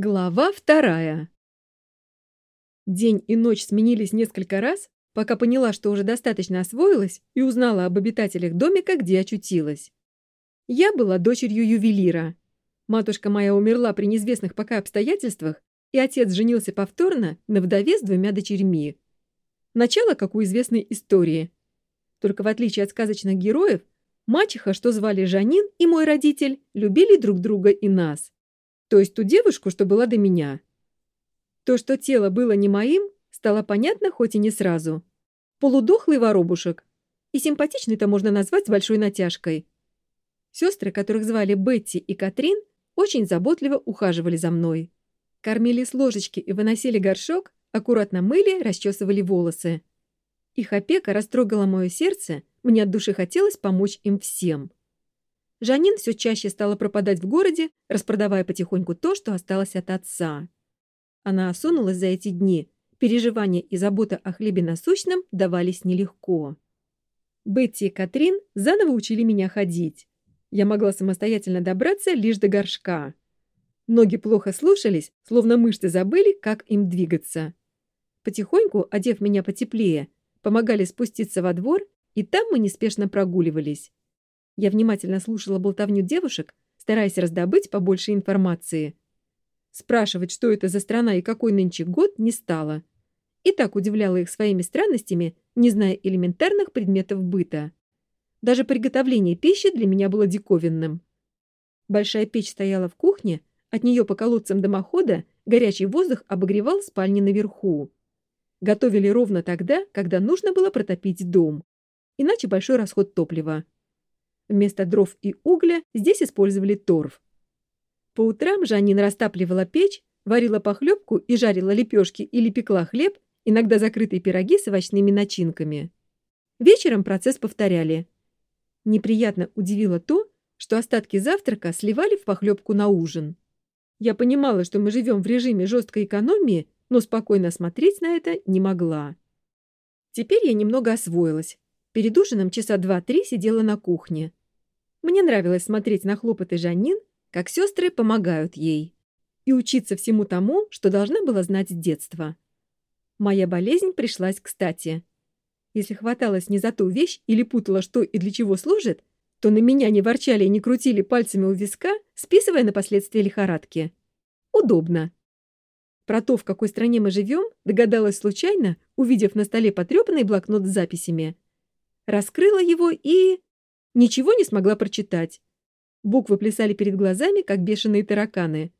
Глава вторая. День и ночь сменились несколько раз, пока поняла, что уже достаточно освоилась и узнала об обитателях домика, где очутилась. Я была дочерью ювелира. Матушка моя умерла при неизвестных пока обстоятельствах, и отец женился повторно на вдове с двумя дочерьми. Начало, как у известной истории. Только в отличие от сказочных героев, мачеха, что звали Жанин, и мой родитель любили друг друга и нас. То есть ту девушку, что была до меня. То, что тело было не моим, стало понятно хоть и не сразу. Полудохлый воробушек. И симпатичный-то можно назвать с большой натяжкой. Сестры, которых звали Бетти и Катрин, очень заботливо ухаживали за мной. Кормили с ложечки и выносили горшок, аккуратно мыли, расчесывали волосы. Их опека растрогала мое сердце, мне от души хотелось помочь им всем. Жанин все чаще стала пропадать в городе, распродавая потихоньку то, что осталось от отца. Она осунулась за эти дни. Переживания и забота о хлебе насущном давались нелегко. Бетти и Катрин заново учили меня ходить. Я могла самостоятельно добраться лишь до горшка. Ноги плохо слушались, словно мышцы забыли, как им двигаться. Потихоньку, одев меня потеплее, помогали спуститься во двор, и там мы неспешно прогуливались. Я внимательно слушала болтовню девушек, стараясь раздобыть побольше информации. Спрашивать, что это за страна и какой нынче год, не стала. И так удивляла их своими странностями, не зная элементарных предметов быта. Даже приготовление пищи для меня было диковинным. Большая печь стояла в кухне, от нее по колодцам дымохода горячий воздух обогревал спальни наверху. Готовили ровно тогда, когда нужно было протопить дом. Иначе большой расход топлива. вместо дров и угля здесь использовали торф. По утрам Жанин растапливала печь, варила похлебку и жарила лепешки или пекла хлеб, иногда закрытые пироги с овощными начинками. Вечером процесс повторяли. Неприятно удивило то, что остатки завтрака сливали в похлебку на ужин. Я понимала, что мы живем в режиме жесткой экономии, но спокойно смотреть на это не могла. Теперь я немного освоилась. Перед ужином часа два-три сидела на кухне. Мне нравилось смотреть на хлопоты Жанин, как сестры помогают ей, и учиться всему тому, что должна была знать с детства. Моя болезнь пришлась кстати. Если хваталась не за ту вещь или путала, что и для чего служит, то на меня не ворчали и не крутили пальцами у виска, списывая на последствия лихорадки. Удобно. Про то, в какой стране мы живем, догадалась случайно, увидев на столе Ничего не смогла прочитать. Буквы плясали перед глазами, как бешеные тараканы.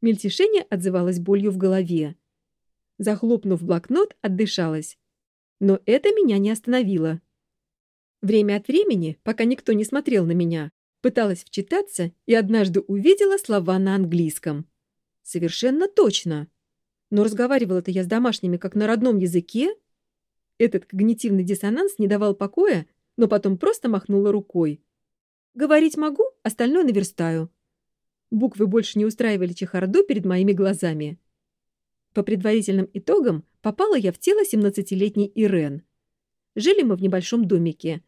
Мельтешение отзывалось болью в голове. Захлопнув блокнот, отдышалась. Но это меня не остановило. Время от времени, пока никто не смотрел на меня, пыталась вчитаться и однажды увидела слова на английском. Совершенно точно. Но разговаривала-то я с домашними как на родном языке. Этот когнитивный диссонанс не давал покоя но потом просто махнула рукой. «Говорить могу, остальное наверстаю». Буквы больше не устраивали чехарду перед моими глазами. По предварительным итогам попала я в тело 17-летней Ирен. Жили мы в небольшом домике.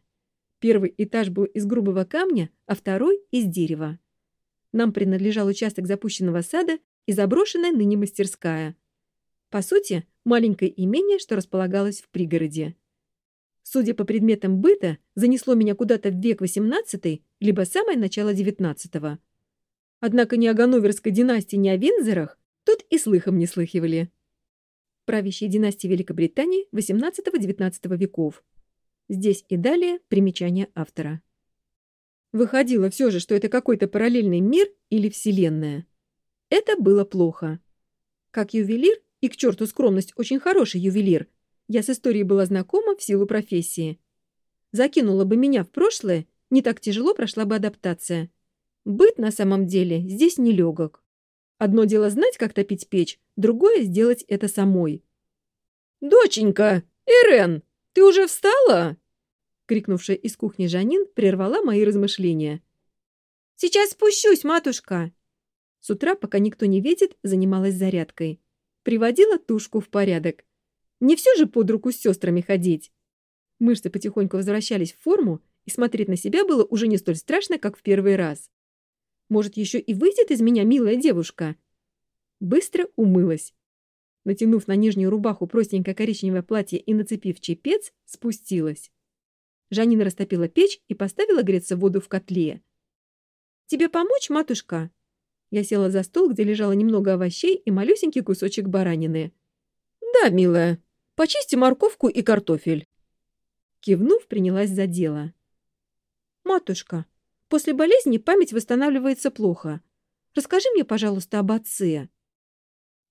Первый этаж был из грубого камня, а второй — из дерева. Нам принадлежал участок запущенного сада и заброшенная ныне мастерская. По сути, маленькое имение, что располагалось в пригороде. Судя по предметам быта, занесло меня куда-то в век XVIII, либо самое начало XIX. Однако ни о Ганноверской династии, ни о Винзорах тут и слыхом не слыхивали. Правящие династии Великобритании XVIII-XIX веков. Здесь и далее примечание автора. Выходило все же, что это какой-то параллельный мир или вселенная. Это было плохо. Как ювелир и, к черту скромность, очень хороший ювелир. Я с историей была знакома в силу профессии. Закинула бы меня в прошлое, не так тяжело прошла бы адаптация. Быт на самом деле здесь нелегок. Одно дело знать, как топить печь, другое — сделать это самой. «Доченька! Ирен, ты уже встала?» Крикнувшая из кухни Жанин прервала мои размышления. «Сейчас спущусь, матушка!» С утра, пока никто не видит, занималась зарядкой приводила тушку в порядок. Не все же под руку с сестрами ходить. Мышцы потихоньку возвращались в форму, и смотреть на себя было уже не столь страшно, как в первый раз. Может, еще и выйдет из меня милая девушка? Быстро умылась. Натянув на нижнюю рубаху простенькое коричневое платье и нацепив чепец, спустилась. Жанина растопила печь и поставила греться воду в котле. «Тебе помочь, матушка?» Я села за стол, где лежало немного овощей и малюсенький кусочек баранины. «Да, милая», почисти морковку и картофель». Кивнув, принялась за дело. «Матушка, после болезни память восстанавливается плохо. Расскажи мне, пожалуйста, об отце».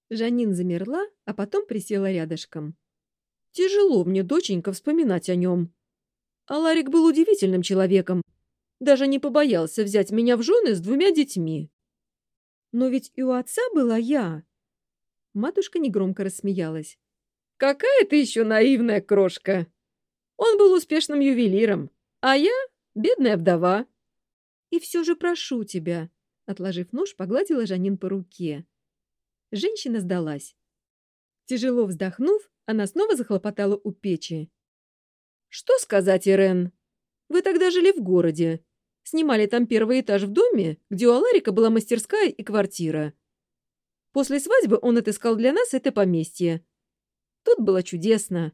Жанин замерла, а потом присела рядышком. «Тяжело мне, доченька, вспоминать о нем. Аларик был удивительным человеком. Даже не побоялся взять меня в жены с двумя детьми». «Но ведь и у отца была я». какая ты еще наивная крошка. Он был успешным ювелиром, а я — бедная вдова. И все же прошу тебя, отложив нож, погладила Жанин по руке. Женщина сдалась. Тяжело вздохнув, она снова захлопотала у печи. «Что сказать, Ирен? Вы тогда жили в городе. Снимали там первый этаж в доме, где у Аларика была мастерская и квартира. После свадьбы он отыскал для нас это поместье, Тут было чудесно.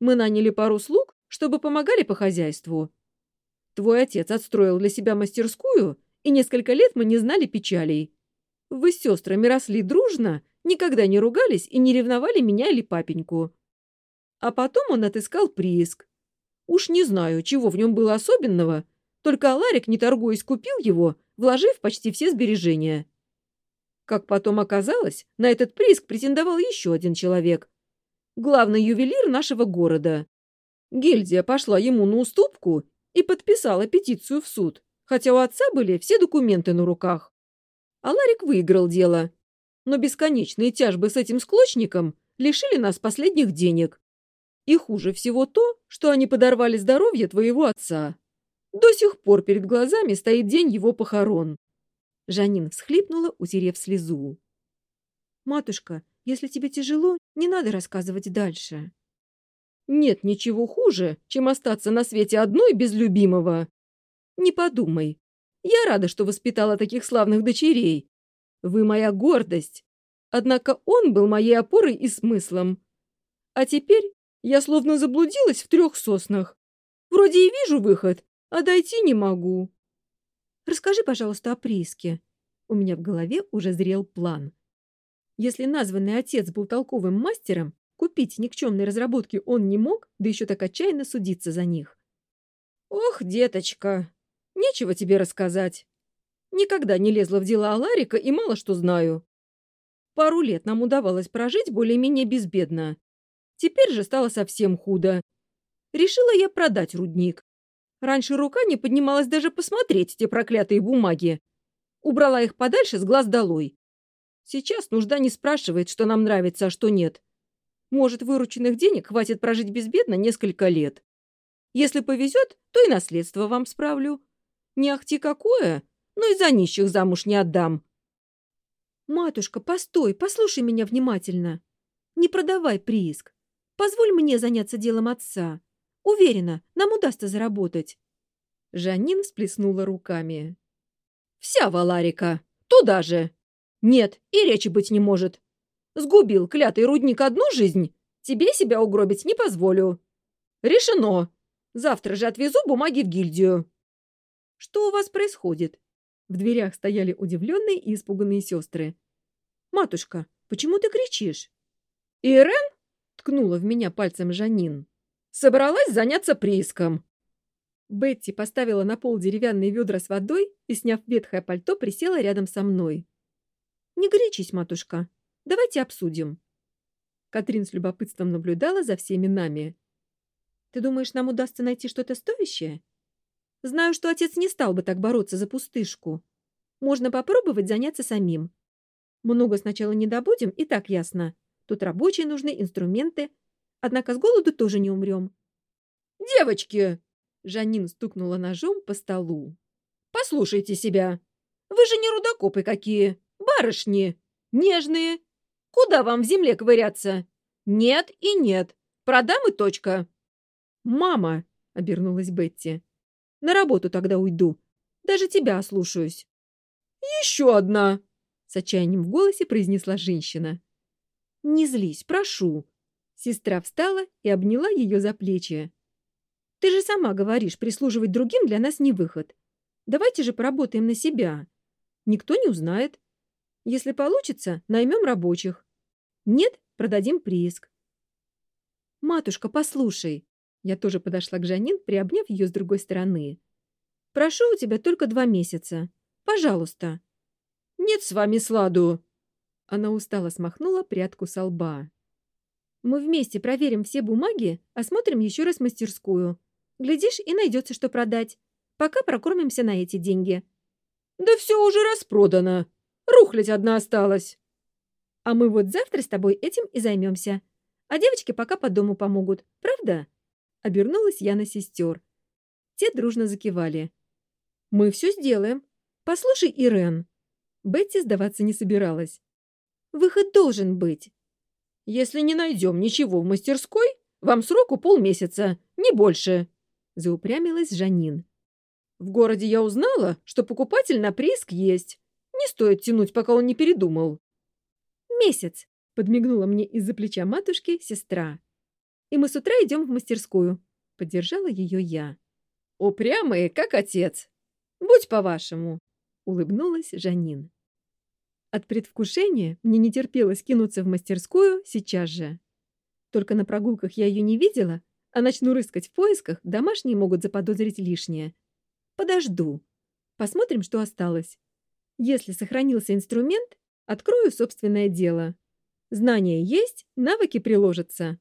Мы наняли пару слуг, чтобы помогали по хозяйству. Твой отец отстроил для себя мастерскую, и несколько лет мы не знали печалей. Вы с сестрами росли дружно, никогда не ругались и не ревновали меня или папеньку. А потом он отыскал прииск. Уж не знаю, чего в нем было особенного, только Аларик, не торгуясь, купил его, вложив почти все сбережения. Как потом оказалось, на этот прииск претендовал еще один человек, главный ювелир нашего города. Гильдия пошла ему на уступку и подписала петицию в суд, хотя у отца были все документы на руках. Аларик выиграл дело, но бесконечные тяжбы с этим склочником лишили нас последних денег. И хуже всего то, что они подорвали здоровье твоего отца. До сих пор перед глазами стоит день его похорон. Жанин всхлипнула, утерев слезу. «Матушка, если тебе тяжело, не надо рассказывать дальше». «Нет ничего хуже, чем остаться на свете одной без любимого. Не подумай. Я рада, что воспитала таких славных дочерей. Вы моя гордость. Однако он был моей опорой и смыслом. А теперь я словно заблудилась в трех соснах. Вроде и вижу выход, а дойти не могу». «Расскажи, пожалуйста, о прииске». У меня в голове уже зрел план — Если названный отец был толковым мастером, купить никчемные разработки он не мог, да еще так отчаянно судиться за них. «Ох, деточка, Нечего тебе рассказать. Никогда не лезла в дела Аларика и мало что знаю. Пару лет нам удавалось прожить более-менее безбедно. Теперь же стало совсем худо. Решила я продать рудник. Раньше рука не поднималась даже посмотреть те проклятые бумаги. Убрала их подальше с глаз долой. Сейчас нужда не спрашивает, что нам нравится, а что нет. Может, вырученных денег хватит прожить безбедно несколько лет. Если повезет, то и наследство вам справлю. Не ахти какое, но и за нищих замуж не отдам. Матушка, постой, послушай меня внимательно. Не продавай прииск. Позволь мне заняться делом отца. Уверена, нам удастся заработать. Жанин всплеснула руками. «Вся Валарика! Туда же!» Нет, и речи быть не может. Сгубил клятый рудник одну жизнь, тебе себя угробить не позволю. Решено. Завтра же отвезу бумаги в гильдию. Что у вас происходит? В дверях стояли удивленные и испуганные сестры. «Матушка, почему ты кричишь?» «Ирен?» — ткнула в меня пальцем Жанин. «Собралась заняться прииском». Бетти поставила на пол деревянные ведра с водой и, сняв ветхое пальто, присела рядом со мной. «Не горячись, матушка. Давайте обсудим». Катрин с любопытством наблюдала за всеми нами. «Ты думаешь, нам удастся найти что-то стоящее?» Знаю, что отец не стал бы так бороться за пустышку. Можно попробовать заняться самим. Много сначала не добудем, и так ясно. Тут рабочие нужны, инструменты. Однако с голоду тоже не умрем. «Девочки!» — Жанин стукнула ножом по столу. «Послушайте себя. Вы же не рудокопы какие. «Барышни! Нежные! Куда вам в земле ковыряться? Нет и нет! Продам и точка!» «Мама!» — обернулась Бетти. «На работу тогда уйду. Даже тебя слушаюсь. «Еще одна!» — с отчаянием в голосе произнесла женщина. «Не злись, прошу!» Сестра встала и обняла ее за плечи. «Ты же сама говоришь, прислуживать другим для нас не выход. Давайте же поработаем на себя. Никто не узнает. Если получится, наймем рабочих. Нет, продадим прииск. «Матушка, послушай!» Я тоже подошла к Жанин, приобняв ее с другой стороны. «Прошу у тебя только два месяца. Пожалуйста». «Нет с вами сладу!» Она устало смахнула прядку со лба. «Мы вместе проверим все бумаги, осмотрим еще раз мастерскую. Глядишь, и найдется, что продать. Пока прокормимся на эти деньги». «Да все уже распродано!» Рухлядь одна осталась». «А мы вот завтра с тобой этим и займемся. А девочки пока по дому помогут, правда?» Обернулась я на сестер. Те дружно закивали. «Мы все сделаем. Послушай, Ирен». Бетти сдаваться не собиралась. «Выход должен быть». «Если не найдем ничего в мастерской, вам сроку полмесяца, не больше», — заупрямилась Жанин. «В городе я узнала, что покупатель на прииск есть. Не стоит тянуть, пока он не передумал. Месяц, подмигнула мне из-за плеча матушки сестра. И мы с утра идем в мастерскую. Поддержала ее я. Упрямые, как отец. Будь по-вашему, улыбнулась Жанин. От предвкушения мне не терпелось кинуться в мастерскую сейчас же. Только на прогулках я ее не видела, а начну рыскать в поисках, домашние могут заподозрить лишнее. Подожду. Посмотрим, что осталось. Если сохранился инструмент, открою собственное дело. Знания есть, навыки приложатся.